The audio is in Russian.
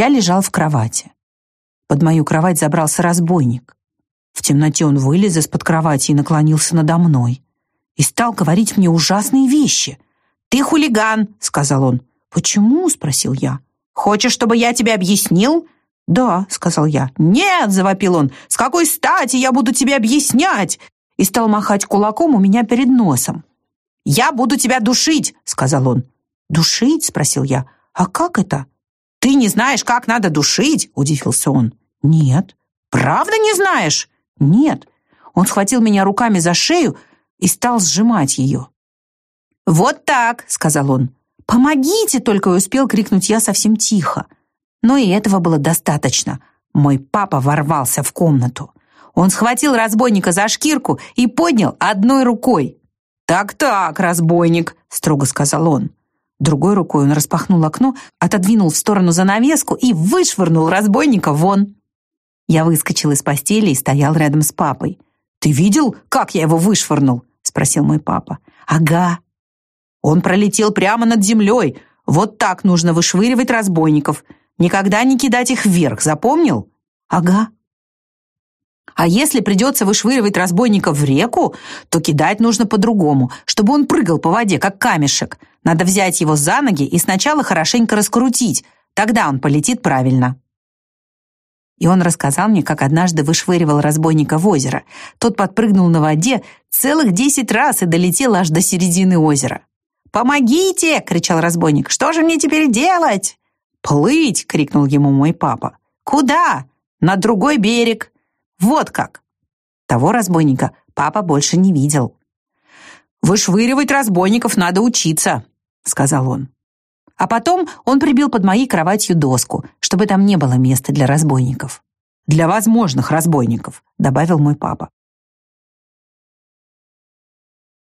Я лежал в кровати. Под мою кровать забрался разбойник. В темноте он вылез из-под кровати и наклонился надо мной. И стал говорить мне ужасные вещи. «Ты хулиган», — сказал он. «Почему?» — спросил я. «Хочешь, чтобы я тебе объяснил?» «Да», — сказал я. «Нет», — завопил он, — «с какой стати я буду тебе объяснять?» И стал махать кулаком у меня перед носом. «Я буду тебя душить», — сказал он. «Душить?» — спросил я. «А как это?» «Ты не знаешь, как надо душить?» — удивился он. «Нет». «Правда не знаешь?» «Нет». Он схватил меня руками за шею и стал сжимать ее. «Вот так», — сказал он. «Помогите!» — только успел крикнуть я совсем тихо. Но и этого было достаточно. Мой папа ворвался в комнату. Он схватил разбойника за шкирку и поднял одной рукой. «Так-так, разбойник», — строго сказал он. Другой рукой он распахнул окно, отодвинул в сторону занавеску и вышвырнул разбойника вон. Я выскочил из постели и стоял рядом с папой. «Ты видел, как я его вышвырнул?» — спросил мой папа. «Ага». «Он пролетел прямо над землей. Вот так нужно вышвыривать разбойников. Никогда не кидать их вверх, запомнил?» «Ага». А если придется вышвыривать разбойника в реку, то кидать нужно по-другому, чтобы он прыгал по воде, как камешек. Надо взять его за ноги и сначала хорошенько раскрутить, тогда он полетит правильно. И он рассказал мне, как однажды вышвыривал разбойника в озеро. Тот подпрыгнул на воде целых десять раз и долетел аж до середины озера. «Помогите!» — кричал разбойник. «Что же мне теперь делать?» «Плыть!» — крикнул ему мой папа. «Куда?» «На другой берег!» Вот как. Того разбойника папа больше не видел. «Вышвыривать разбойников надо учиться», — сказал он. А потом он прибил под моей кроватью доску, чтобы там не было места для разбойников. «Для возможных разбойников», — добавил мой папа.